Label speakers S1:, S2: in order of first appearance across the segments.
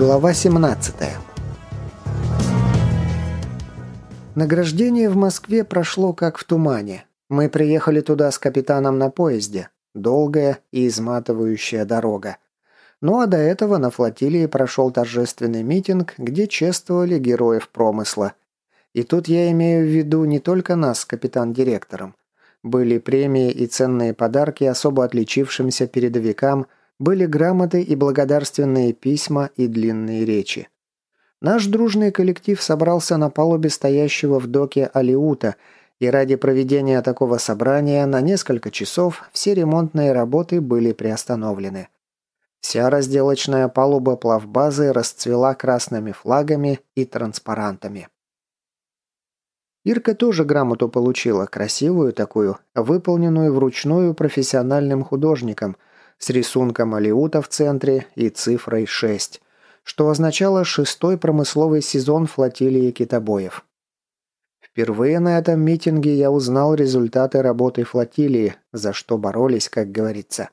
S1: Глава 17 Награждение в Москве прошло как в тумане. Мы приехали туда с капитаном на поезде. Долгая и изматывающая дорога. Ну а до этого на флотилии прошел торжественный митинг, где чествовали героев промысла. И тут я имею в виду не только нас с капитан-директором. Были премии и ценные подарки особо отличившимся передовикам, были грамоты и благодарственные письма и длинные речи. Наш дружный коллектив собрался на палубе стоящего в доке Алиута, и ради проведения такого собрания на несколько часов все ремонтные работы были приостановлены. Вся разделочная палуба плавбазы расцвела красными флагами и транспарантами. Ирка тоже грамоту получила, красивую такую, выполненную вручную профессиональным художником, с рисунком Алиута в центре и цифрой 6 что означало шестой промысловый сезон флотилии китобоев. Впервые на этом митинге я узнал результаты работы флотилии, за что боролись, как говорится.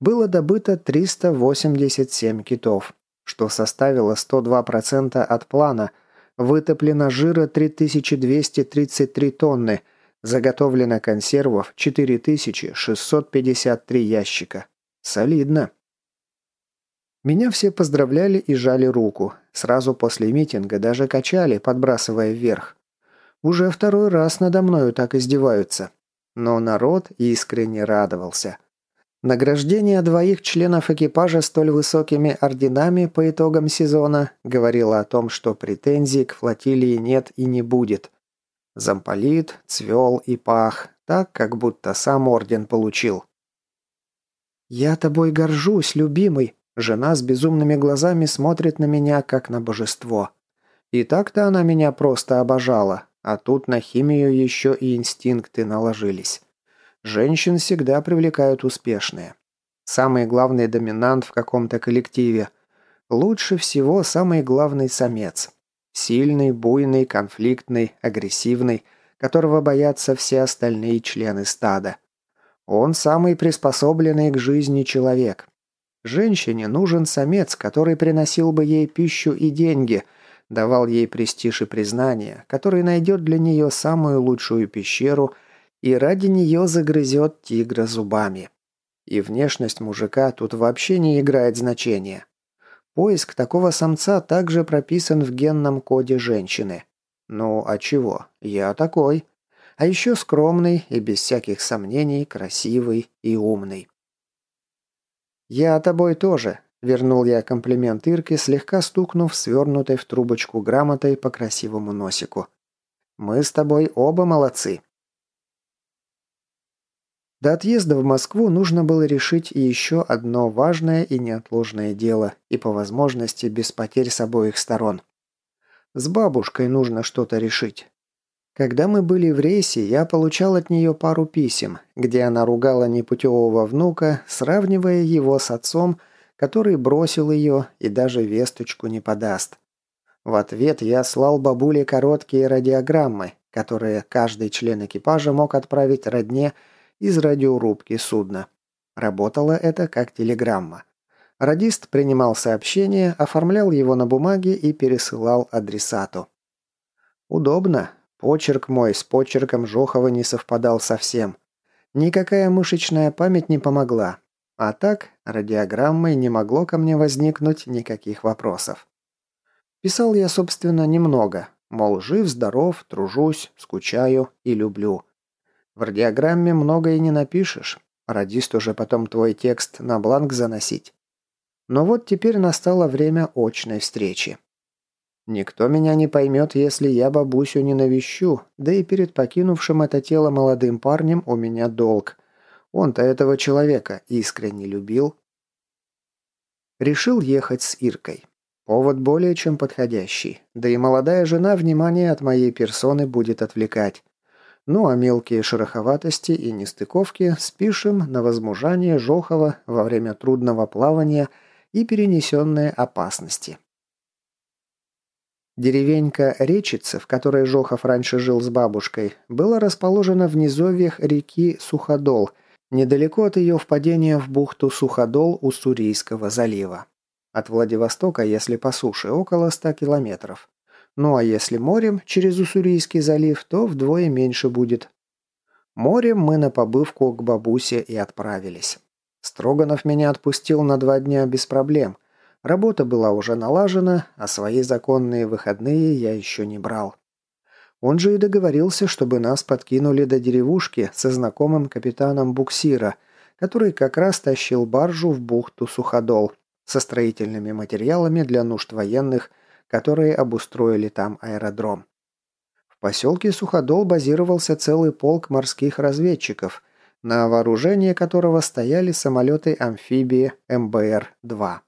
S1: Было добыто 387 китов, что составило 102% от плана, вытоплено жира 3233 тонны, заготовлено консервов 4653 ящика. Солидно. Меня все поздравляли и жали руку. Сразу после митинга даже качали, подбрасывая вверх. Уже второй раз надо мною так издеваются. Но народ искренне радовался. Награждение двоих членов экипажа столь высокими орденами по итогам сезона говорило о том, что претензий к флотилии нет и не будет. Замполит, цвел и пах, так, как будто сам орден получил. «Я тобой горжусь, любимый», Жена с безумными глазами смотрит на меня, как на божество. И так-то она меня просто обожала, а тут на химию еще и инстинкты наложились. Женщин всегда привлекают успешные. Самый главный доминант в каком-то коллективе. Лучше всего самый главный самец. Сильный, буйный, конфликтный, агрессивный, которого боятся все остальные члены стада. Он самый приспособленный к жизни человек, Женщине нужен самец, который приносил бы ей пищу и деньги, давал ей престиж и признание, который найдет для нее самую лучшую пещеру и ради нее загрызет тигра зубами. И внешность мужика тут вообще не играет значения. Поиск такого самца также прописан в генном коде женщины. Ну, а чего? Я такой. А еще скромный и без всяких сомнений красивый и умный. «Я тобой тоже», – вернул я комплимент Ирке, слегка стукнув свернутой в трубочку грамотой по красивому носику. «Мы с тобой оба молодцы». До отъезда в Москву нужно было решить еще одно важное и неотложное дело, и по возможности без потерь с обоих сторон. С бабушкой нужно что-то решить. Когда мы были в рейсе, я получал от нее пару писем, где она ругала непутевого внука, сравнивая его с отцом, который бросил ее и даже весточку не подаст. В ответ я слал бабуле короткие радиограммы, которые каждый член экипажа мог отправить родне из радиорубки судна. Работало это как телеграмма. Радист принимал сообщение, оформлял его на бумаге и пересылал адресату. Удобно, Почерк мой с почерком Жохова не совпадал совсем. Никакая мышечная память не помогла. А так, радиограммой не могло ко мне возникнуть никаких вопросов. Писал я, собственно, немного. Мол, жив, здоров, тружусь, скучаю и люблю. В радиограмме много и не напишешь. Радист уже потом твой текст на бланк заносить. Но вот теперь настало время очной встречи. Никто меня не поймет, если я бабусю не навещу, да и перед покинувшим это тело молодым парнем у меня долг. Он-то этого человека искренне любил. Решил ехать с Иркой. Повод более чем подходящий. Да и молодая жена внимание от моей персоны будет отвлекать. Ну а мелкие шероховатости и нестыковки спишем на возмужание Жохова во время трудного плавания и перенесенные опасности. Деревенька Речица, в которой Жохов раньше жил с бабушкой, была расположена в низовьях реки Суходол, недалеко от ее впадения в бухту Суходол у Сурийского залива. От Владивостока, если по суше, около 100 километров. Ну а если морем, через Уссурийский залив, то вдвое меньше будет. Морем мы на побывку к бабусе и отправились. Строганов меня отпустил на два дня без проблем. Работа была уже налажена, а свои законные выходные я еще не брал. Он же и договорился, чтобы нас подкинули до деревушки со знакомым капитаном буксира, который как раз тащил баржу в бухту Суходол со строительными материалами для нужд военных, которые обустроили там аэродром. В поселке Суходол базировался целый полк морских разведчиков, на вооружении которого стояли самолеты-амфибии МБР-2.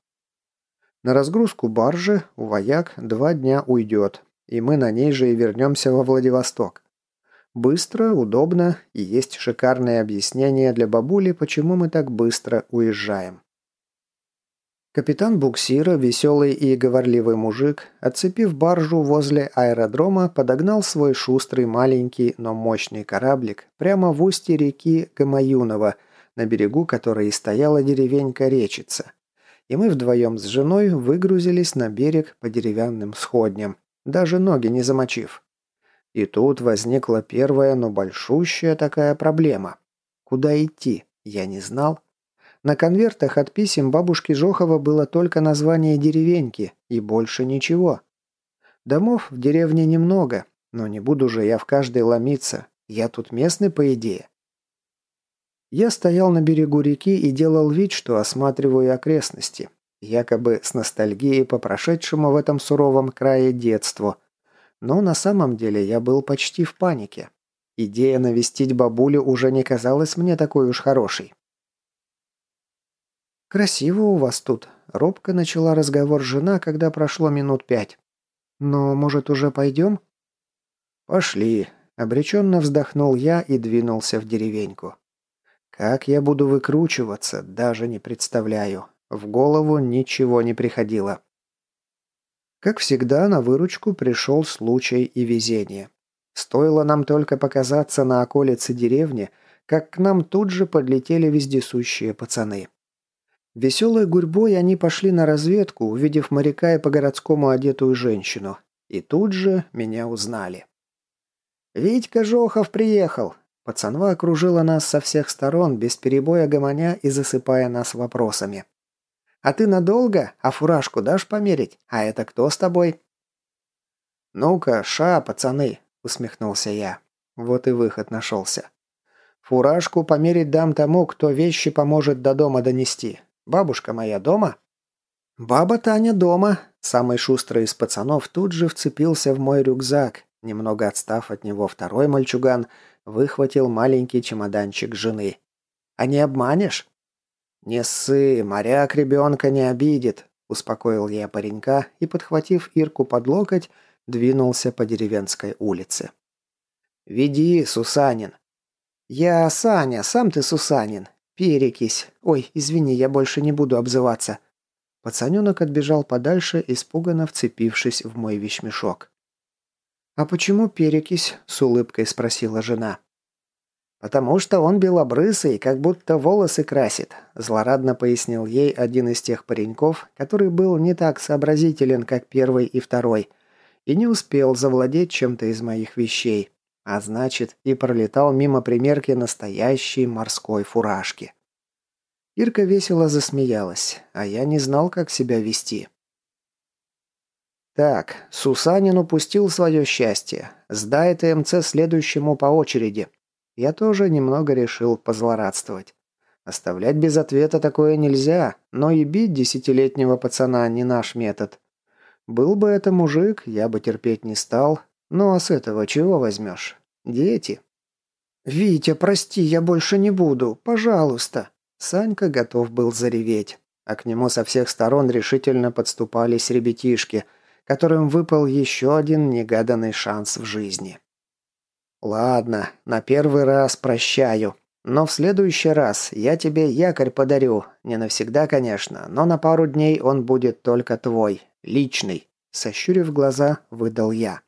S1: На разгрузку баржи у вояк два дня уйдет, и мы на ней же и вернемся во Владивосток. Быстро, удобно и есть шикарное объяснение для бабули, почему мы так быстро уезжаем. Капитан буксира, веселый и говорливый мужик, отцепив баржу возле аэродрома, подогнал свой шустрый маленький, но мощный кораблик прямо в устье реки Гамаюнова, на берегу которой и стояла деревенька Речица. И мы вдвоем с женой выгрузились на берег по деревянным сходням, даже ноги не замочив. И тут возникла первая, но большущая такая проблема. Куда идти? Я не знал. На конвертах от писем бабушки Жохова было только название деревеньки и больше ничего. Домов в деревне немного, но не буду же я в каждой ломиться. Я тут местный, по идее. Я стоял на берегу реки и делал вид, что осматриваю окрестности. Якобы с ностальгией по прошедшему в этом суровом крае детству. Но на самом деле я был почти в панике. Идея навестить бабулю уже не казалась мне такой уж хорошей. «Красиво у вас тут», — робко начала разговор жена, когда прошло минут пять. «Но, может, уже пойдем?» «Пошли», — обреченно вздохнул я и двинулся в деревеньку. «Как я буду выкручиваться, даже не представляю. В голову ничего не приходило». Как всегда, на выручку пришел случай и везение. Стоило нам только показаться на околице деревни, как к нам тут же подлетели вездесущие пацаны. Веселой гурьбой они пошли на разведку, увидев моряка и по-городскому одетую женщину. И тут же меня узнали. «Витька Жохов приехал!» Пацанва окружила нас со всех сторон, без перебоя гомоня и засыпая нас вопросами. «А ты надолго? А фуражку дашь померить? А это кто с тобой?» «Ну-ка, ша, пацаны!» — усмехнулся я. Вот и выход нашелся. «Фуражку померить дам тому, кто вещи поможет до дома донести. Бабушка моя дома?» «Баба Таня дома!» Самый шустрый из пацанов тут же вцепился в мой рюкзак. Немного отстав от него второй мальчуган выхватил маленький чемоданчик жены. «А не обманешь?» «Не ссы, моряк ребенка не обидит», – успокоил я паренька и, подхватив Ирку под локоть, двинулся по деревенской улице. «Веди, Сусанин». «Я Саня, сам ты Сусанин. «Перекись. Ой, извини, я больше не буду обзываться». Пацаненок отбежал подальше, испуганно вцепившись в мой вещмешок. «А почему перекись?» – с улыбкой спросила жена. «Потому что он белобрысый, как будто волосы красит», – злорадно пояснил ей один из тех пареньков, который был не так сообразителен, как первый и второй, и не успел завладеть чем-то из моих вещей. А значит, и пролетал мимо примерки настоящей морской фуражки. Ирка весело засмеялась, а я не знал, как себя вести. Так, Сусанин упустил свое счастье. Сдай ТМЦ следующему по очереди. Я тоже немного решил позлорадствовать. Оставлять без ответа такое нельзя, но и бить десятилетнего пацана не наш метод. Был бы это мужик, я бы терпеть не стал, ну а с этого чего возьмешь? Дети. «Витя, прости, я больше не буду. Пожалуйста». Санька готов был зареветь, а к нему со всех сторон решительно подступались ребятишки, которым выпал еще один негаданный шанс в жизни. «Ладно, на первый раз прощаю. Но в следующий раз я тебе якорь подарю. Не навсегда, конечно, но на пару дней он будет только твой, личный», сощурив глаза, выдал я.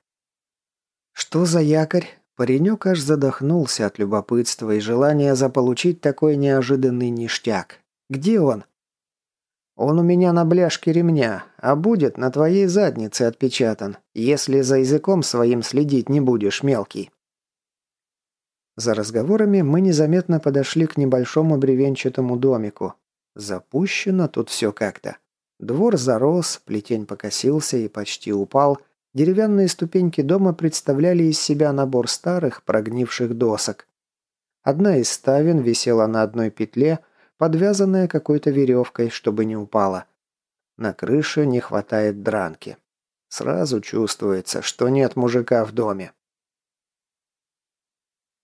S1: «Что за якорь?» Паренек аж задохнулся от любопытства и желания заполучить такой неожиданный ништяк. «Где он?» Он у меня на бляшке ремня, а будет на твоей заднице отпечатан, если за языком своим следить не будешь, мелкий». За разговорами мы незаметно подошли к небольшому бревенчатому домику. Запущено тут все как-то. Двор зарос, плетень покосился и почти упал. Деревянные ступеньки дома представляли из себя набор старых, прогнивших досок. Одна из ставен висела на одной петле, подвязанная какой-то веревкой, чтобы не упала. На крыше не хватает дранки. Сразу чувствуется, что нет мужика в доме.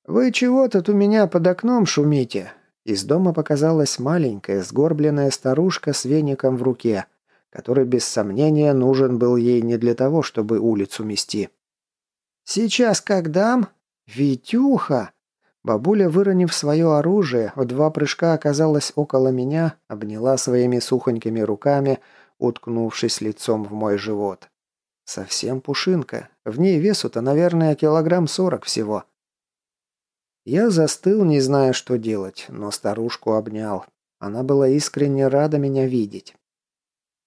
S1: «Вы чего тут у меня под окном шумите?» Из дома показалась маленькая, сгорбленная старушка с веником в руке, который без сомнения нужен был ей не для того, чтобы улицу мести. «Сейчас как дам? Витюха!» Бабуля, выронив свое оружие, в два прыжка оказалась около меня, обняла своими сухонькими руками, уткнувшись лицом в мой живот. Совсем пушинка. В ней весу-то, наверное, килограмм сорок всего. Я застыл, не зная, что делать, но старушку обнял. Она была искренне рада меня видеть.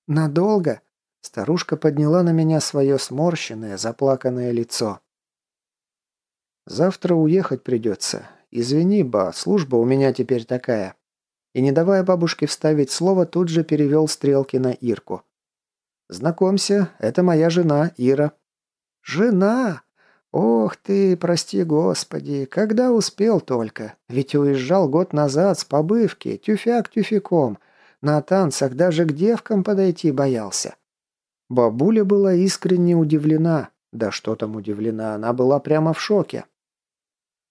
S1: «Надолго?» Старушка подняла на меня свое сморщенное, заплаканное лицо. «Завтра уехать придется. Извини, ба, служба у меня теперь такая». И не давая бабушке вставить слово, тут же перевел стрелки на Ирку. «Знакомься, это моя жена, Ира». «Жена!» «Ох ты, прости господи, когда успел только? Ведь уезжал год назад с побывки, тюфяк тюфяком. На танцах даже к девкам подойти боялся». Бабуля была искренне удивлена. Да что там удивлена, она была прямо в шоке.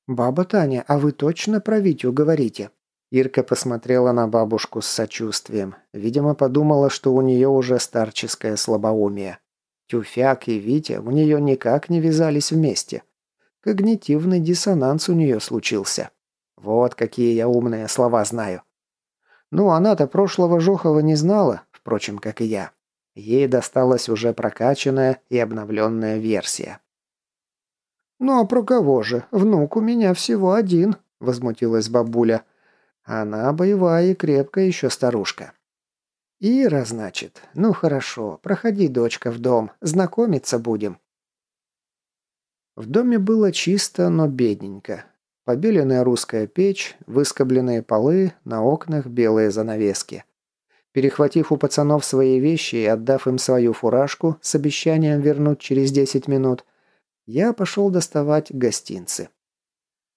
S1: «Баба Таня, а вы точно про Витю говорите?» Ирка посмотрела на бабушку с сочувствием. Видимо, подумала, что у нее уже старческое слабоумие. Тюфяк и Витя у нее никак не вязались вместе. Когнитивный диссонанс у нее случился. Вот какие я умные слова знаю. Ну, она-то прошлого Жохова не знала, впрочем, как и я. Ей досталась уже прокачанная и обновленная версия. «Ну а про кого же? Внук у меня всего один», — возмутилась бабуля. «Она боевая и крепкая еще старушка. «Ира, значит. Ну хорошо, проходи, дочка, в дом. Знакомиться будем». В доме было чисто, но бедненько. Побеленная русская печь, выскобленные полы, на окнах белые занавески. Перехватив у пацанов свои вещи и отдав им свою фуражку с обещанием вернуть через 10 минут, я пошел доставать гостинцы.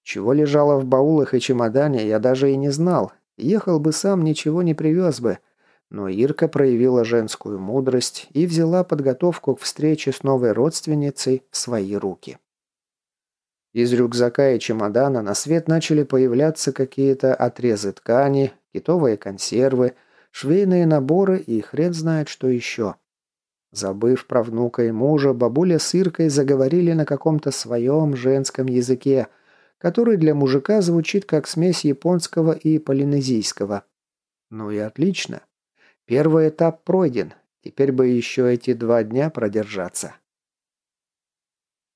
S1: Чего лежало в баулах и чемодане, я даже и не знал. Ехал бы сам, ничего не привез бы – но Ирка проявила женскую мудрость и взяла подготовку к встрече с новой родственницей в свои руки. Из рюкзака и чемодана на свет начали появляться какие-то отрезы ткани, китовые консервы, швейные наборы и хрен знает что еще. Забыв про внука и мужа, бабуля с Иркой заговорили на каком-то своем женском языке, который для мужика звучит как смесь японского и полинезийского. Ну и отлично. Первый этап пройден. Теперь бы еще эти два дня продержаться.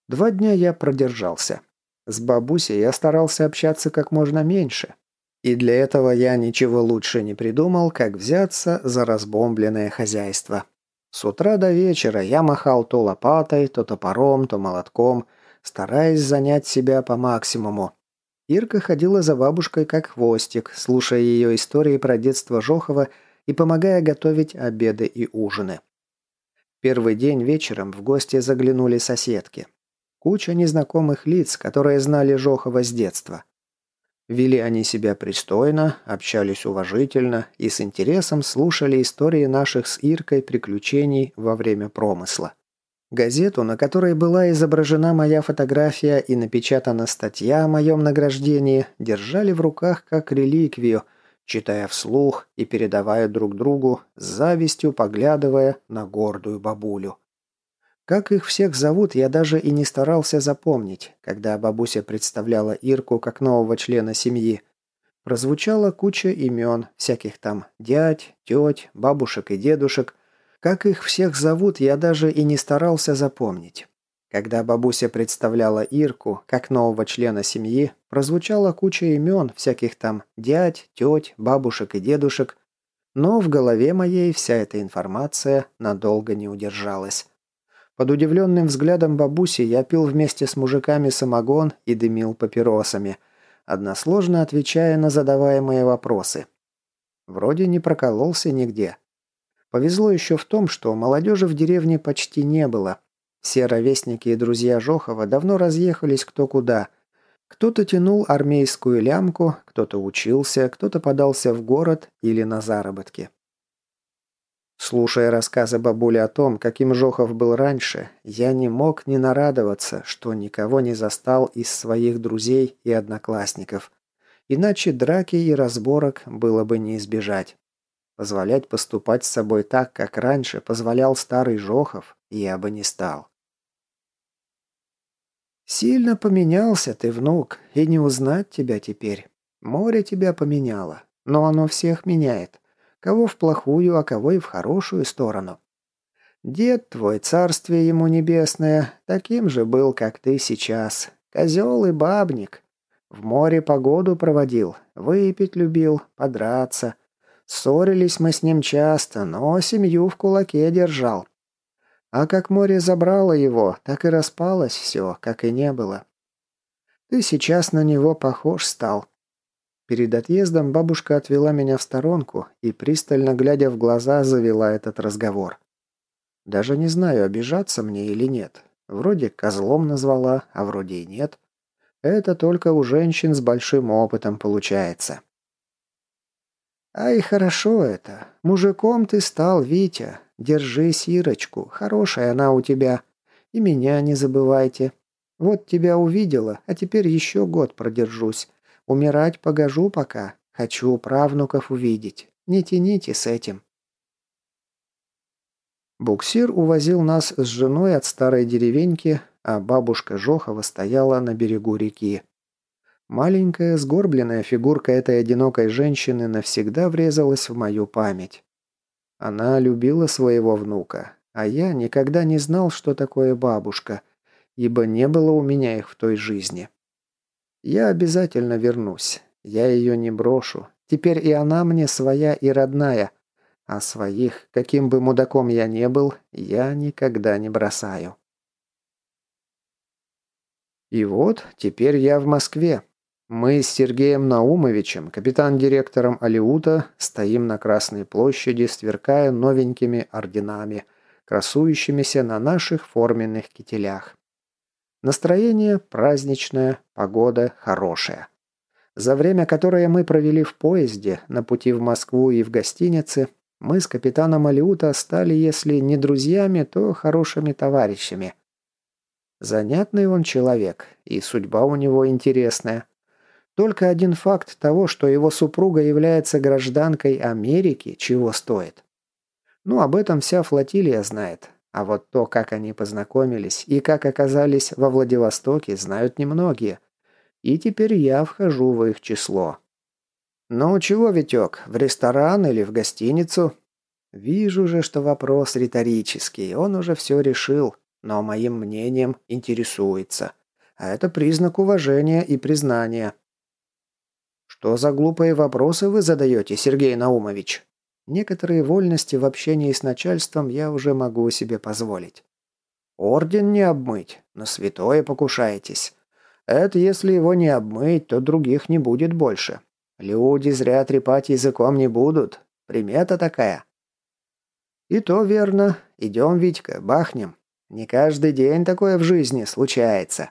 S1: Два дня я продержался. С бабусей я старался общаться как можно меньше. И для этого я ничего лучше не придумал, как взяться за разбомбленное хозяйство. С утра до вечера я махал то лопатой, то топором, то молотком, стараясь занять себя по максимуму. Ирка ходила за бабушкой как хвостик, слушая ее истории про детство Жохова и помогая готовить обеды и ужины. Первый день вечером в гости заглянули соседки. Куча незнакомых лиц, которые знали Жохова с детства. Вели они себя пристойно, общались уважительно и с интересом слушали истории наших с Иркой приключений во время промысла. Газету, на которой была изображена моя фотография и напечатана статья о моем награждении, держали в руках как реликвию – читая вслух и передавая друг другу, с завистью поглядывая на гордую бабулю. Как их всех зовут, я даже и не старался запомнить, когда бабуся представляла Ирку как нового члена семьи. Прозвучала куча имен, всяких там дядь, теть, бабушек и дедушек. Как их всех зовут, я даже и не старался запомнить. Когда бабуся представляла Ирку как нового члена семьи, прозвучала куча имен, всяких там дядь, теть, бабушек и дедушек. Но в голове моей вся эта информация надолго не удержалась. Под удивленным взглядом бабуси я пил вместе с мужиками самогон и дымил папиросами, односложно отвечая на задаваемые вопросы. Вроде не прокололся нигде. Повезло еще в том, что молодежи в деревне почти не было. Все ровесники и друзья Жохова давно разъехались кто куда. Кто-то тянул армейскую лямку, кто-то учился, кто-то подался в город или на заработки. Слушая рассказы бабули о том, каким Жохов был раньше, я не мог не нарадоваться, что никого не застал из своих друзей и одноклассников. Иначе драки и разборок было бы не избежать. Позволять поступать с собой так, как раньше позволял старый Жохов, я бы не стал. «Сильно поменялся ты, внук, и не узнать тебя теперь. Море тебя поменяло, но оно всех меняет. Кого в плохую, а кого и в хорошую сторону. Дед твой, царствие ему небесное, таким же был, как ты сейчас. Козел и бабник. В море погоду проводил, выпить любил, подраться. Ссорились мы с ним часто, но семью в кулаке держал. А как море забрало его, так и распалось все, как и не было. Ты сейчас на него похож стал. Перед отъездом бабушка отвела меня в сторонку и, пристально глядя в глаза, завела этот разговор. Даже не знаю, обижаться мне или нет. Вроде козлом назвала, а вроде и нет. Это только у женщин с большим опытом получается. «Ай, хорошо это. Мужиком ты стал, Витя. Держись, Ирочку. Хорошая она у тебя. И меня не забывайте. Вот тебя увидела, а теперь еще год продержусь. Умирать погожу пока. Хочу правнуков увидеть. Не тяните с этим. Буксир увозил нас с женой от старой деревеньки, а бабушка Жохова стояла на берегу реки. Маленькая, сгорбленная фигурка этой одинокой женщины навсегда врезалась в мою память. Она любила своего внука, а я никогда не знал, что такое бабушка, ибо не было у меня их в той жизни. Я обязательно вернусь. Я ее не брошу. Теперь и она мне своя и родная. А своих, каким бы мудаком я не был, я никогда не бросаю. И вот, теперь я в Москве. Мы с Сергеем Наумовичем, капитан-директором Алиута, стоим на Красной площади, сверкая новенькими орденами, красующимися на наших форменных кителях. Настроение праздничное, погода хорошая. За время, которое мы провели в поезде, на пути в Москву и в гостинице, мы с капитаном Алиута стали, если не друзьями, то хорошими товарищами. Занятный он человек, и судьба у него интересная. Только один факт того, что его супруга является гражданкой Америки, чего стоит. Ну, об этом вся флотилия знает, а вот то, как они познакомились и как оказались во Владивостоке, знают немногие. И теперь я вхожу в их число. «Ну чего, Витек, в ресторан или в гостиницу?» «Вижу же, что вопрос риторический, он уже все решил, но моим мнением интересуется. А это признак уважения и признания». «Что за глупые вопросы вы задаете, Сергей Наумович?» Некоторые вольности в общении с начальством я уже могу себе позволить. Орден не обмыть, на святое покушаетесь. Это если его не обмыть, то других не будет больше. Люди зря трепать языком не будут. Примета такая. И то верно. Идем, Витька, бахнем. Не каждый день такое в жизни случается.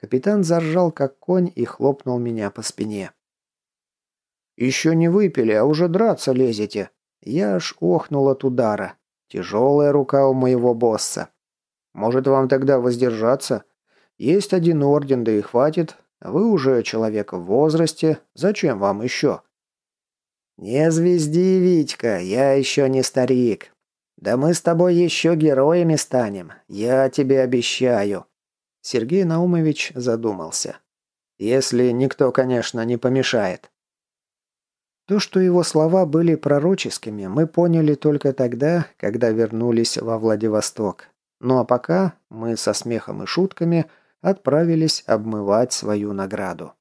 S1: Капитан заржал, как конь, и хлопнул меня по спине. «Еще не выпили, а уже драться лезете», я аж охнул от удара. Тяжелая рука у моего босса. Может, вам тогда воздержаться? Есть один орден, да и хватит. Вы уже человек в возрасте. Зачем вам еще? Не звезди, Витька, я еще не старик. Да мы с тобой еще героями станем. Я тебе обещаю. Сергей Наумович задумался. Если никто, конечно, не помешает. То, что его слова были пророческими, мы поняли только тогда, когда вернулись во Владивосток. Ну а пока мы со смехом и шутками отправились обмывать свою награду.